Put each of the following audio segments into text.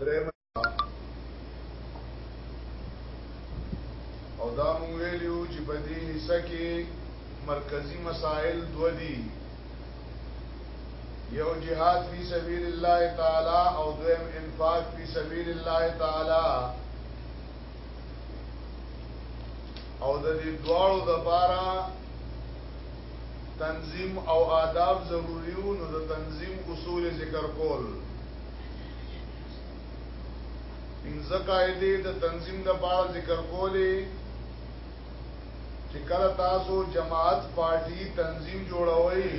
درېمه او دا مونږ ویلو چې په دې حصہ کې مرکزی مسائل دو دي یو جهاد فی سبیل الله تعالی او دویم انفاق فی سبیل الله تعالی او د دې دواړو د پاره تنظیم او آداب ضروری وو نو د تنظیم اصول ذکر کول پنځه قاعده د تنظیم د پاره ذکر کولې چې کله تاسو جماعت پارټي تنظیم جوړوي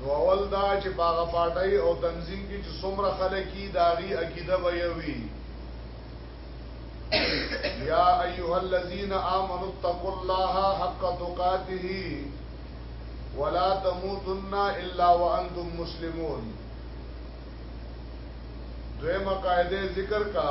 نو اول دا چې باغه پارټي او تنظیم کې چې څومره خلک دي داغي عقیده به یوي یا ایها الذین آمنوا اتقوا الله حق تقاته ولا تموتن الا وانتم مسلمون دویمه قاعده ذکر کا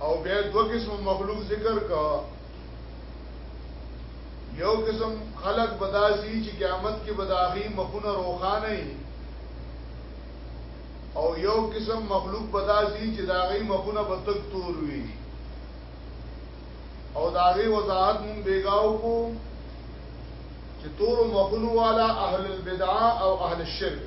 او بیا دو قسم مخلوق ذکر کا یو قسم خلق بدازی چې قیامت کې بداغي مخونه روخانه او یو قسم مخلوق بدازی چې داغي مخونه بتک تور وي او داغي وضاحت مون بیگاو کو چې تور مخونو والا اهل البدعه او اهل الشرک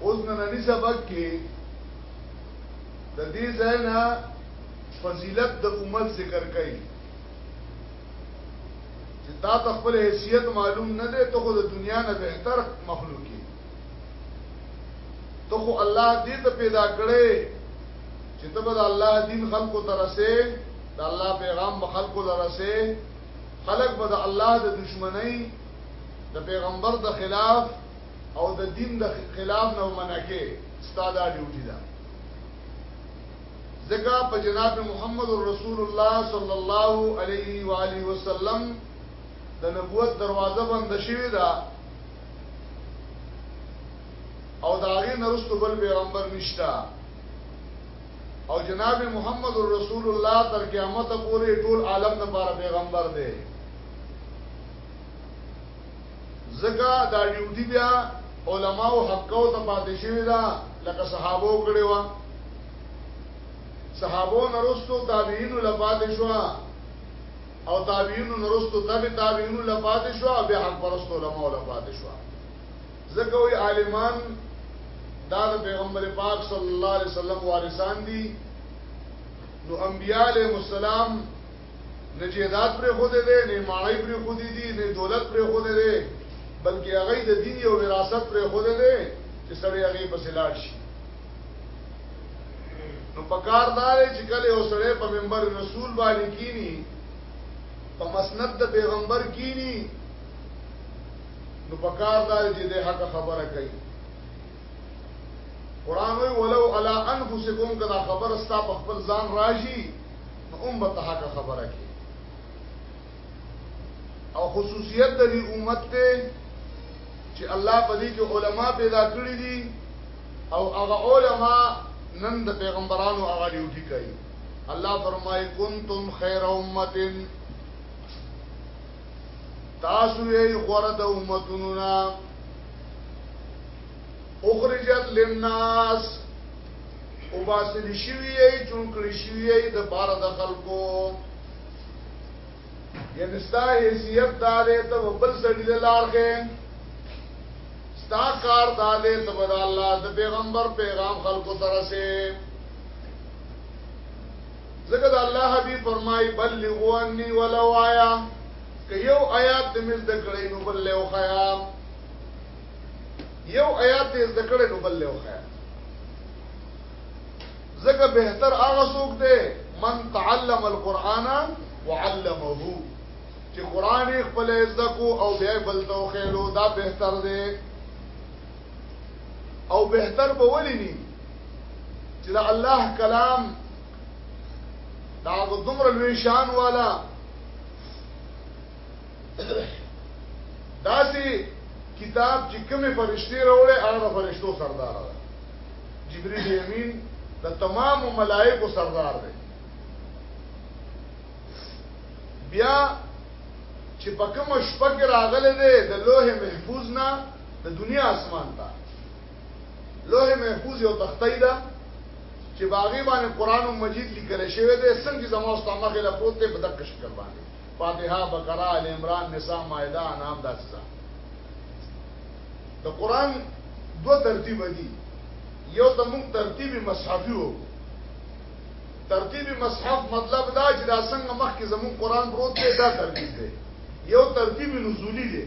اوس نننی سبق کې د دې ځای نه فضیلت د امت ذکر کوي چې تا ته خپل حیثیت معلوم نه دی ته خو د دنیا نه بهتر مخلوق یې ته خو الله دې ته پیدا کړې چې ته به د الله دین خلکو ته رسې د الله پیغام به خلکو ته رسې خلک به د الله د دشمنۍ د پیغمبر د خلاف او د دین د خلاف نه منکه ستاده ډیوټي ده ځکه په جناب محمد رسول الله صلی الله علیه و آله وسلم د نبوت دروازه بند شوې ده او دا غي نرستو بل پیغمبر نشتا او جناب محمد رسول الله تر قیامت پورې ټول عالم لپاره پیغمبر دی ځکه دا ډیوټي بیا علماو حقو ته پاتې شوی دا لکه صحابو کړي وا صحابو نرستو تابعین لپات شو او تابعین نرستو تبع تابعین لپات شو او بیا حق پرستو علماو لپات شو ځکه وی عالمان دا د پیغمبر پاک صلی الله علیه وسلم وارثان دي نو انبیاء علیهم السلام نه جیداد پر خود دی نه ماړی پر خود دی نه دولت پر خود دی بلکې هغه د دین یو وراثت پر خود دی چې سړی هغه په سلاړ شي نو پکار دار چې کله یو سړی په منبر رسول باندې کینی په مسند د پیغمبر کینی نو پکار دار چې د حق خبره کوي قران وی ولو علی انفسکم کدا خبر استا په خپل ځان راځي نو هم به ته حق خبره کې او خصوصیت د دې امت ته چې الله په دې کې علما پیدا کړی دي او هغه علما نن د پیغمبرانو هغه ډیوټي کوي الله فرمایي کنتم خیر امتن تاسو یې غوړه د امتونو نه اخرجت للناس اوباسل شوی یی جوړ کړی شوی یی د پاره د خلکو یعنی ستا حیثیت دا دی ته بل سړي له لارخه ستا کار دا دی ته بد الله د پیغمبر پیغام خلکو ترسه زګه د الله حبیب فرمای بلغو انی ولو آیا که یو آیات د مزد کړي نو بل له خیام یو آیات دې زده کړې نو بل له خیر زګه بهتر هغه څوک دی من تعلم القرآن وعلمه چې قران خپل زده کو او بیا بل تو خېلو دا بهتر دی او بهتر به ولې نه چې دا الله کلام دا دومره لوی شان والا داسې کتاب چې کومې فرشتې راوړې هغه د فرشتو سردار ده جبريل امين د تمام ملائکو سردار دی بیا چې په کوم شپه کې راغله ده د لوح محفوظ نه د دنیا اسمان ته لوح محفوظ یو تختی ده چې باغی باندې قران مجید لیکل شوی دی څنګه زموږ استاد مخه لا پروت دی په دغه شکل باندې فاتحه بقره ال عمران نساء مائده انعام داسې ځان د قران دو ترتیب دي یو د موږ ترتیب مصحفي وو ترتیب مصحف مطلب دا چې دا څنګه مخکې زموږ قران پروت دی دا ترتیب دی یو ترتیب نزولی دی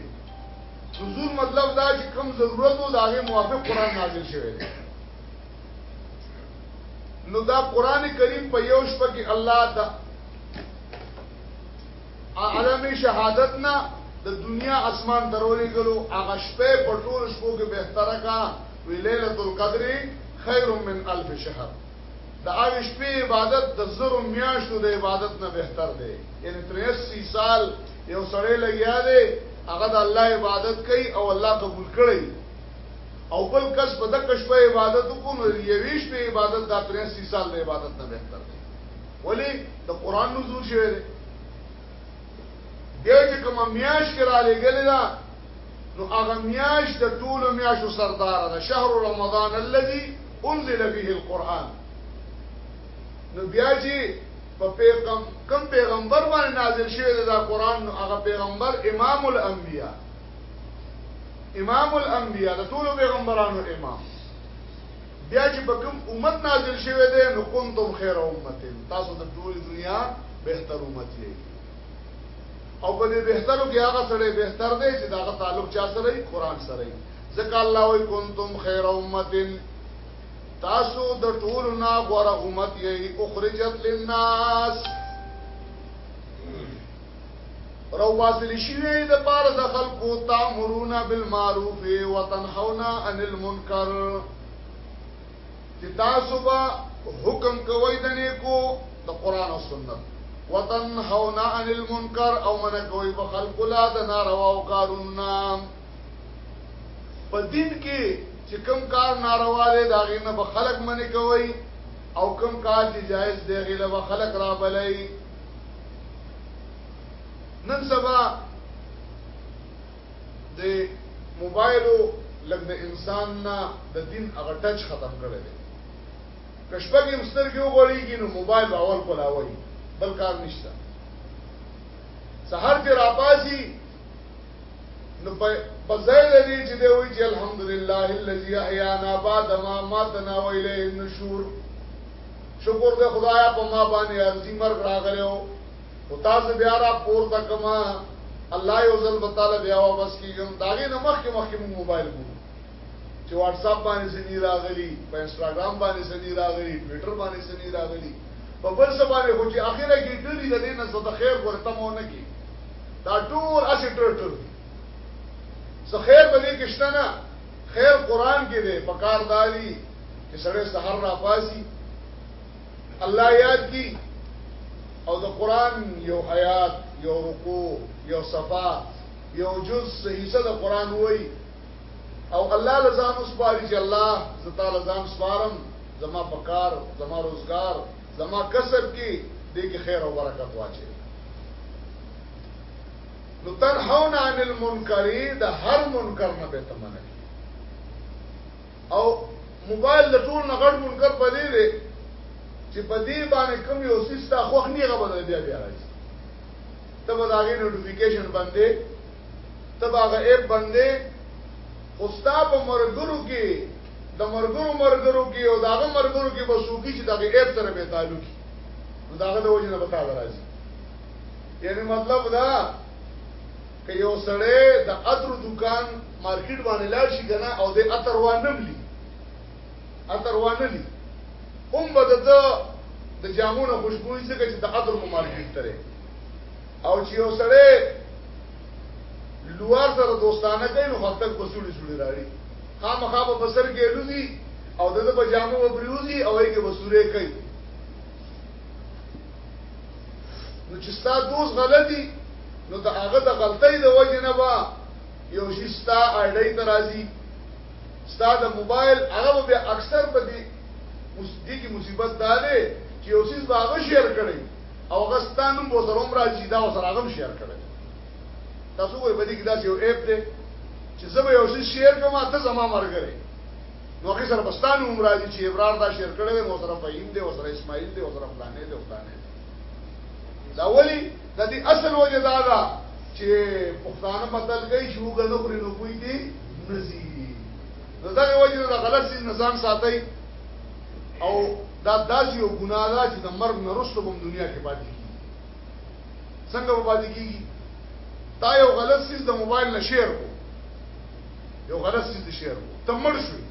نزول مطلب دا چې کم ضرورت وو دا غي موافق قران نازل شوی دی نو دا قران کریم په یو شپه کې الله د عالم شهادت نه د دنیا اسمان درولې غلو هغه شپه په ټول شپو کې بهتره کا وی ليله القدر خير من الف شهر دا هغه شپې عبادت د زرو میاشتو د عبادت نه بهتر دی یعنی 83 سال یو سړی لګیا دی هغه د الله عبادت کوي او الله قبول کړي او بل کس په دغه شپه عبادت کو نو یویش په عبادت دا 83 سال د عبادت نه بهتر دی ولی د قران نزول شوی دی بیا چې کوم میاش کرا لګل دا نو هغه میاش د ټول میاشو سردار ده شهر رمضان الذي انزل فيه القران نو بیا چې په پیغام کم پیغمبر باندې نازل شوی دا قران نو هغه پیغمبر امام الانبیاء امام الانبیاء د ټول پیغمبرانو امام بیا چې په کوم امت نازل شوی دی نو کنتم خیر امت تاسو د ټول دنیا بهتر امت یې او په دې بهترو کې هغه سره بهتر دی چې دا تعلق چا سره دی قران سره دی ځکه الله وی کنتم خیر امت تاسو د ټول نا غره امت یې اخرجت للناس روباسل شوی د پاره د خلکو تامرون بالمعروف وتنهون عن المنکر چې تاسو به حکم کوی د نیکو د قران او سنت وتنهون عن المنکر او من کوی په خلق لا د ناروا او کارونه په دین کې چې کوم کار ناروا دی دا غینه به خلق منی کوی او کوم کار چې جایز دی غیله به خلق را بلای نن سبا د موبایلو لګ د انسان نه د دین هغه ټچ ختم کړی دی کشپګ هم سترګې وغوړېږي نو موبایل اول کولاوي بل کار نشته سحر کې راپاسي نو په ځای د دې چې دی وایي چې الحمدلله الذي احیانا بعد ما ماتنا و الیه النشور شکر دې خدایا په ما باندې ارزي مرګ راغلی او تاسو بیا را پورته کما الله یو ځل وتعالى بیا واپس کیږم داغه نه مخکې مخکې مو موبایل کو چې واتس اپ باندې سني راغلي په انستګرام باندې سني راغلي ټوئیټر باندې سني راغلي په بل څه باندې خو چې اخیره کې ډېری د دې نه څه د خیر ورته مو نه کی دا ټول اسی ټر ټر دی سو خیر بدی کشتا نا خیر قرآن کی دے پکار داری چې سړی سحر را پاسی الله یاد کی او د قرآن یو حیات یو رکوع یو صفا یو جز حصہ د قرآن وای او الله لزان اسپاری چې الله زتا لزان سپارم زما پکار زما روزگار زما کسب کې دې کې خیر او برکت واچي نو تنحون عن المنکر د هر منکر نه به تمنه او موبایل د ټول نه غړ منکر پدې دی چې په دې باندې کوم یو سیستا خوخ نه غوډه بیا بیا راځي ته به دا غي نوټیفیکیشن باندې ته به هغه اپ باندې خو ستا په مرګرو کې د مرګرو مرګرو کې او داغه مرګرو کې بسوکی چې دغه ایپ سره به تعلق نو داغه د وجه نه بتا درازي یعنی مطلب دا که یو سړی د اتر دکان مارکیټ باندې لاړ شي کنه او د اتر وانم لی اتر وانه لی هم بده د جامونو خوشبوئی څخه چې د اتر مارکیټ تره او چې یو سړی لوار سره دوستانه کوي نو خلک په سړي سړي راړي خامخا په بسر کې الوزي او دغه په جامو په بریوزي او یې کې وسوره کوي نو چې ستا دوست غلطي نو د هغه د غلطۍ د وجه نه با یو شي ستا اړای ته راځي ستا د موبایل هغه به اکثر په دې مصیبت داري چې یو څه باغ شیر کړي او غستان هم به سره عمره چې دا سره غم شیر کړی تاسو وګورئ په دې کې داسې یو اپ دی چې زه به یو څه شیر کوم ته زما مرګره نو هغه سره بستان عمره دي چې ابرار دا شیر کړی دی مو سره فهیم دی او سره اسماعیل دی او سره فلانه دی او فلانه دی دا ولی د دې اصل وجه دا ده چې پښتانه متل کوي چې وګړه نو پرې نو کوي دي نزي نو دا وجه دا غلط نظام ساتي او دا داسې یو ګناه ده چې د مرګ نه وروسته به هم دنیا کې پاتې کېږي. څنګه به پاتې کېږي؟ تا یو غلط څیز د موبایل نه شیر کړو، یو غلط څیز دې شیر کړو، ته مړ شوې.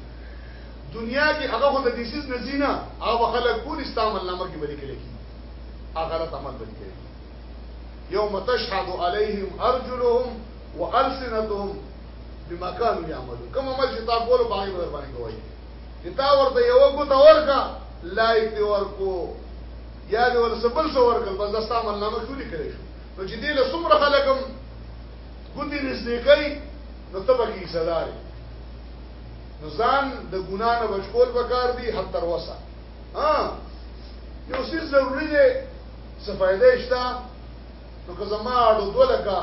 دنیا کې هغه خو د دې څیز نه ځي نه، هغه به خلک ګوري ستا عملنامه کې به لیکل کېږي، هغه غلط عمل به لیکل کېږي. یوم تشهد علیهم ارجلهم والسنتهم بما كانوا يعملون کوم عمل چې تا کولو په هغې به درباندې ګواهي کوي. چې تا ورته یو ګوته ورکا لایک دی ورکو یا دی ول سبل سو ورکل بس دستا من نامه شو لیکلی شو نو چې دی له څومره خلکم ګوتی رسې کوي نو ته پکې صداري نو ځان د ګنا نه بچول پکار دی حتی تر وسه ها یو څه ضروری دی څه فائدې شته نو که زما اړو دوه لکه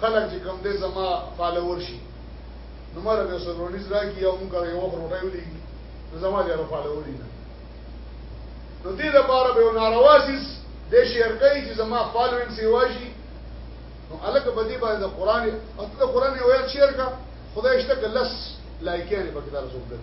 خلک چې کوم دی زما فالوور شي نو ماله به سرونیز راکړي او موږ یو وخت روټۍ ولېږي نو زما دې هغه فالوور یې نه نو دې لپاره به یو ناروا سیس د شعر کوي چې زما فالوینګ سیوا شي نو الګ بدی باندې د قران اته د قران یو یاد شعر کا خدای شته کلس لایکې نه پکې تاسو وګورئ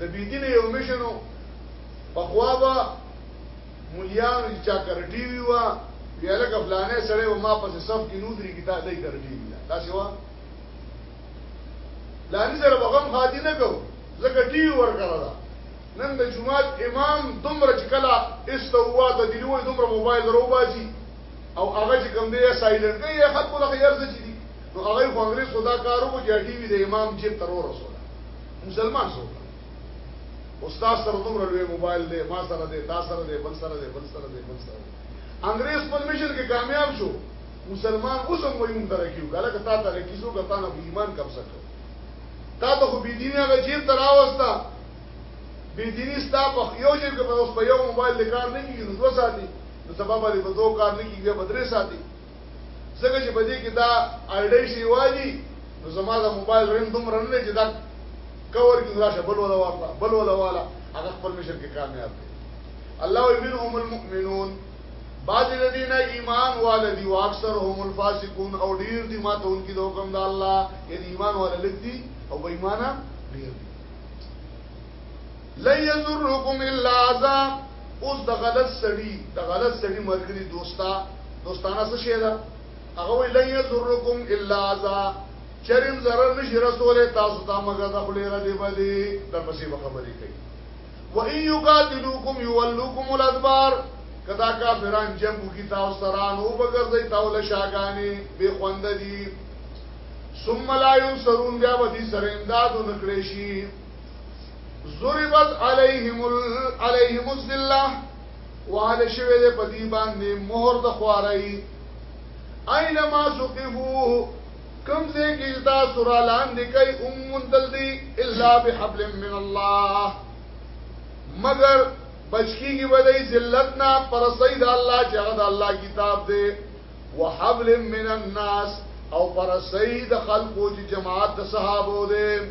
د بيدينه یو مشنو پخوا به مليانو چې چا کرټي وی وا ویاله کفلانه سره و ما پس صف کې نو درې کیتا دای کرټي وی دا سوا لانی سره بغم خادي نه کو زکه ټي ور کړه دا نن د جمعات امام دومره چې کلا استوا د دلوي دومره موبایل درو باسي او هغه چې کوم دی سایلنټ کوي خلکو له خیر ځي نو هغه خو انګريز خدا کار وکړو چې ټي وي د امام جیب تر ورسول مسلمان سو استاد سره دومره لوی موبایل دی ما سره دی تا سره دی بل سره دی بل سره دی بل سره دی انګريز په مشن کې کامیاب شو مسلمان اوس هم وایي موږ ترقی وکړه لکه تا ترقی شو که تا نه ایمان کم سکو تا ته خو بيدینی هغه جیب تر راوستا بيدینی ستا په یو جیب کې په یو موبایل لیکار نه کیږي نو دوه ساتي نو سبا باندې په دوه کار نه کیږي په درې ساتي ځکه چې په دې کې دا آیډي شي والی نو زما د موبایل رنګ دوم رنګ نه چې دا کور کې راشه بل ولا والا بل ولا والا هغه خپل مشر کې کامیاب دی الله ومنهم المؤمنون بعض الذين ایمان والذي واكثرهم الفاسقون او ډیر دي ماته انکی د حکم د الله یعنی ایمان والذي او بې ایمانه ډیر دي لن یضرکم الا اذا اوس د غلط سړی د غلط سړی مرګري دوستا دوستانه څه شي دا هغه وی لن یضرکم الا اذا چرم zarar نشي رسوله تاسو ته مګه د خلې را دی بدی د پسې خبرې کوي و ان یقاتلوکم یولوکم الادبار کدا کافران جنگ کی تاسو سره نو بغرځي تاول شاګانی به خوند دي ثم لا ينصرون بیا ودي سره امداد نکړي شي ضربت علیهم علیهم الذلہ وعد شوه دې په دې باندې مہر د خوارای اينما سقفو کم ځای کې دا سورا لاندې کوي ام منتل دي الا بحبل من الله مگر بچکی کی بدای ذلت نا پر سید الله چې هغه د الله کتاب دی وحبل من الناس او پر سید خلقو چې جماعت د صحابه دی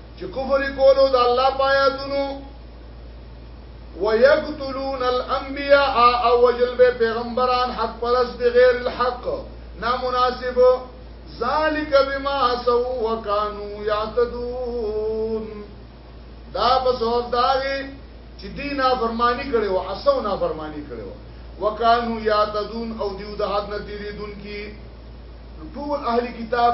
چې کفر کولو د الله پایاتونو ويقتلون الانبياء او وجل به پیغمبران حق پرست بغیر الحق نامناسب ذالک بما سو وکانو یعتدون دا په سبب داږي چې دین فرمانی کړي او حسو نه فرمانی کړي وکانو یعتدون او دیو د حد نه تیریدون کی ټول اهلی کتاب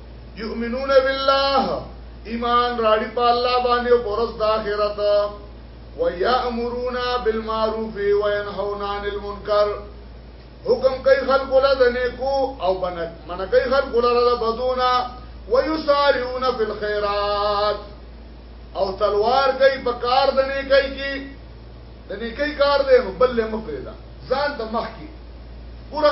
یؤمنون بالله ایمان راړي په الله باندې او پرز د آخرت و یامرون بالمعروف و ينهون عن المنکر حکم کوي خلق له د نیکو او بنک من کوي خلق له د بدونا و یسارعون فی الخيرات او تلوار کوي په کار د نیکي کې د نیکي کار دی بل مخ پیدا ځان د مخ کې پورا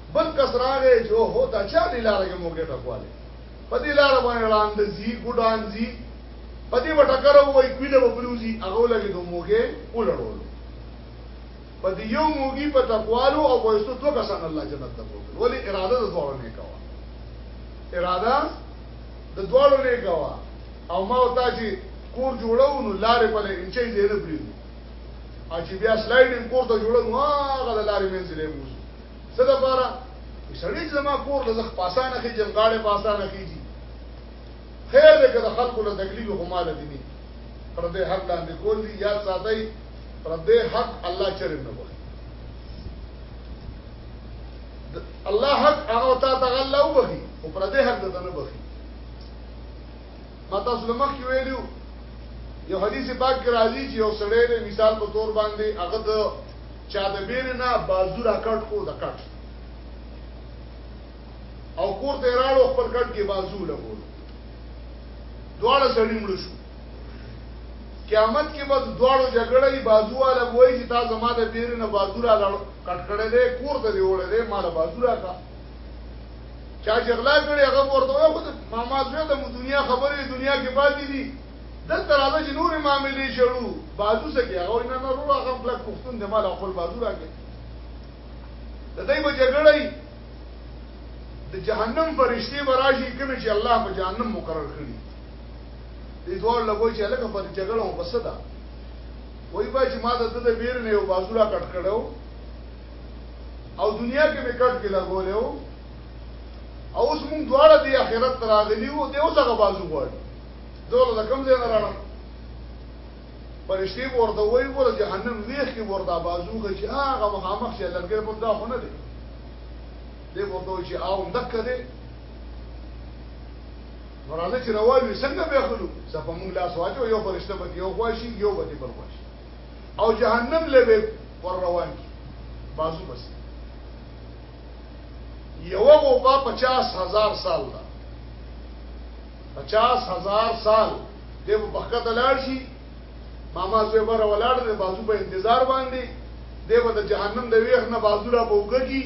بل کس راغی چې هو دا چا دی لاره کې موګه ټکواله په دې لاره باندې وړاند زی ګډان زی په دې وټه کرو وای کوله وبروزی هغه لګي دوه موګه ولړول په دې یو موګي په تقوالو او وایسو دوه کسان الله جنت ته بوتل ولی اراده د دوه نه کوا اراده د دوه نه کوا او ما او تا چې کور جوړو نو لارې په لې انچې زیره بریږي اچي بیا سلایډینګ کور ته جوړو هغه لارې منځلې موږ څه د پاره سړی چې زما کور له زخ پاسانه کې جمګاړې پاسانه کیږي خیر دې که د خلکو له تکلیف خو مال دي نه پر دې حق لاندې کول دي یا ساتي پر دې حق الله چرې نه وایي الله حق هغه تا تغلا وبخي او پر دې حق ته نه بخي ما تاسو له مخ کې ویلو یو حدیث پاک راځي چې یو سړی مثال په تور باندې هغه چا د بیرې نه بازو را کټ کو د کټ او کور ته راړو خپل کټ کې بازو لګول دواړه سړی مړ شو قیامت کې به دواړو جګړه یې بازو والا وایي چې تا زما د بیرې نه بازو را لړ کټ کړې دې کور ته دی وړې دې مال بازو را کا چا جګړه کړې هغه ورته وایي خو ماما زوی د دنیا خبرې دنیا کې باندې دي دلته راځه چې نورې معاملې شړو بازو څه کې هغه وایي نه نه وروره هغه هم کلک پښتون دی ما له خپل بازو راکړي د دوی به جګړه وي د جهنم فرشتې به راشي کومې چې الله په جهنم مقرر کړي دې دواړو له وایي چې هلکه پر جګړه مو پسه ده وایي به چې ما د ده د بیر نه یو بازو را کټ کړی او دنیا کې مې کټ کې لګولی او اوس مونږ دواړه دې آخرت ته راغلي یو دی اوس هغه بازو غواړي دوله د کوم ځای نه راړم پرشتي ورته وای ګوره جهنم ویخ کې ورته بازوګه چې هغه مخامخ چې لرګې په دا خونه دی دی ورته چې او دک دی ورانه چې راوړي څنګه به خلو صفه مونږ لاس واچو یو فرشته به یو خواشي یو به بل خواشي او جهنم له به پر روان کی بازو بس یو غوبا 50000 سال دا پچاس هزار سال دی په بخکه دلار شي ماما زوی بر ولاړ دی بازو په انتظار باندې دی به د جهنم د ویخ نه بازو را پوګږي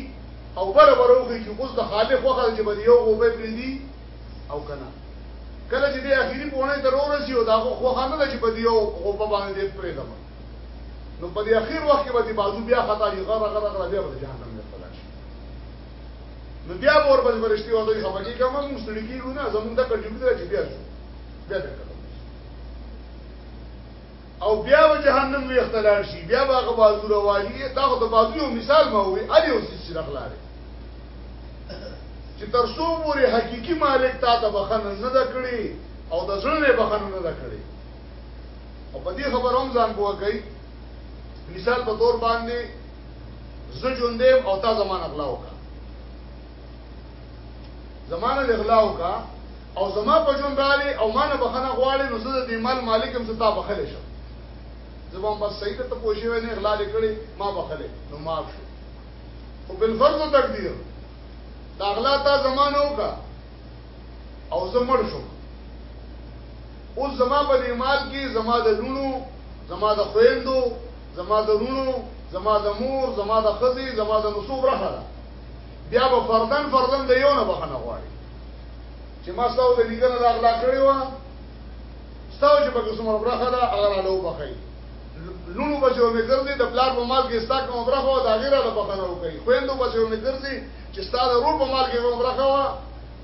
او بر بروږي چې اوس د خالق وخت چې بده یو غوبه پرې دی او کنه کله چې د اخیری پونه تر ورسې او دا خو خو نه چې بده یو غوبه باندې پرې ده نو په دې اخیر وخت کې به بازو بیا خطا یې غره غره غره بیا به جهنم نو بیا ور باندې ورشتي او دوی خبرې کوي کومه موږ سړي کیږو نه زموږ د کډیو د چې بیا شو بیا د او بیا به جهنم وی اختلال شي بیا به هغه بازو روالي دا خو د بازو یو مثال ما وي اړ یو څه رخلاره چې تر څو پورې حقيقي مالک تا ته بخنه نه دا کړی او د زړه نه بخنه نه دا کړی او په دې خبروم ځان بوګي مثال په تور باندې زه ژوندې او تا زمانه غلا وکړه زمانه غلا وکړه او زما په ژوند رااله او مانه بخنه غواړي نو زه د مال مالکم زه تا بخله شم زبون بس صحیح ته پوښې وې نه غلا لیکړي ما بخله نو معاف شو او بل فرض تقدیر دا غلا تا زمانه وکړه او زه مړ شوم اوس زما په دې مال کې زما د لونو زما د خويندو زما د رونو زما د مور زما د خزي زما د نصوب رخه ده بیا به فردن فردن د یو نه بخنه غواړي چې ما ستاسو د لیکنه د اغلا کړی و ستاسو چې په کومه برخه ده هغه را لو بخي لونو بچو مې ګرځي د پلار په مال کې ستا کوم برخه ده هغه را لو بخنه وکړي خويندو بچو مې ګرځي چې ستاسو ورور په مال کې عمره کوا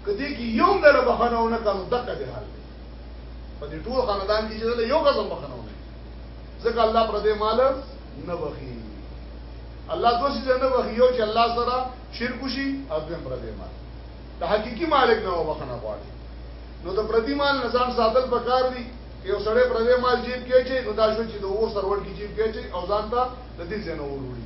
کدی کې یو ډول بخنه ونه کړو دغه دی حال په دې ټول خاندان کې چې یو قسم بخنه ونه ځکه الله پر دې مال نه بخي الله دوسی دې نه بخي یو چې الله سره شرک شي او دې پر دې مال د حقيقي مالک نه وبخنه غواړي نو د پردي مال نظام ساتل پکار دي یو سړی پردې مال جیب کې چي نو دا شو چې د اور سرور کې جیب کې چي او ځان ته د دې ځنه وروړي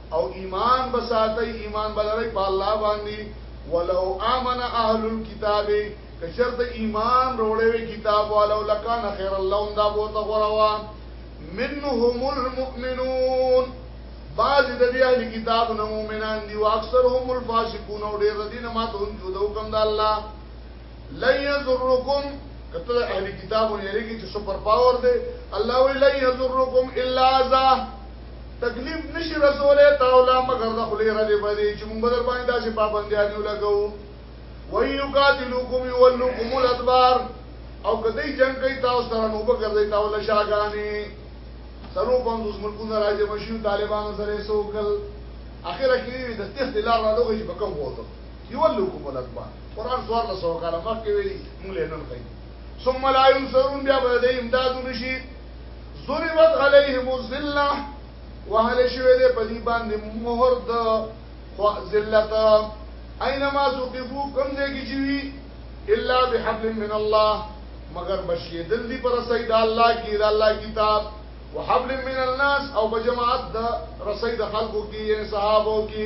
او ایمان بساتئ ایمان بلرئ په الله باندې ولو امن اهل الكتاب کشرت ایمان روړې وی کتاب والو لکان خیر اللهم دا بو ته غروا منهم المؤمنون بعض د دې اهل کتاب نو مؤمنان دي او اکثرهم الفاسقون او ډېر دي نه ماته هم جوړو کوم د الله لن یذرکم کته اهل کتاب یریږي چې سپر پاور دی الله وی لن یذرکم الا ذا تکلیف نشي رسوله تعالی مگر د خلی رده باندې چې موږ بدل باندې داسې پابندیان یو لګو وی یقاتلوکم یولوکم الادبار او کدی جنگ کوي تاسو سره نو به ګرځي تاسو شاګانی سرو پنځوس ملکونه راځي مشي طالبانو سره سوکل اخر کې د تخت لار راځي په کوم وته یولکم الادبار قران سوار له سو کاله مخکې ویلي موږ له نن کوي ثم لا ينصرون بیا به د امداد نشي ضربت عليهم الذله وهل شوی دی په دې باندې مهر د ذلت اينما سقفو کوم ځای کې چې وي الا بحبل من الله مگر بشي دل دي پر سيد الله کې د الله کتاب وحبل من الناس او بجماعت د رسید خلقو کې یعنی صحابو کې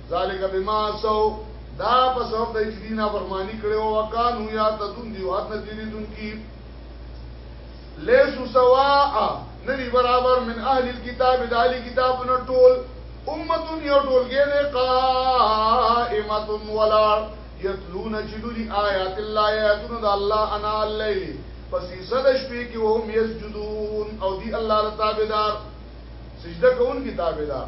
ذالک بما سو دا په سبب د اجلینا فرمانی کړي او وکانو یا تدون دی وات نه تیری دن کی لیسو سواء ندی برابر من اهل الكتاب د اهل کتاب نه ټول امه یو ټولګه نه قائمه ولا یتلون جلولی آیات الله یاتون د الله انا الليل پس صد شپې کې وهم یسجدون او دی الله تعالی دار سجده کوونکی تابعدار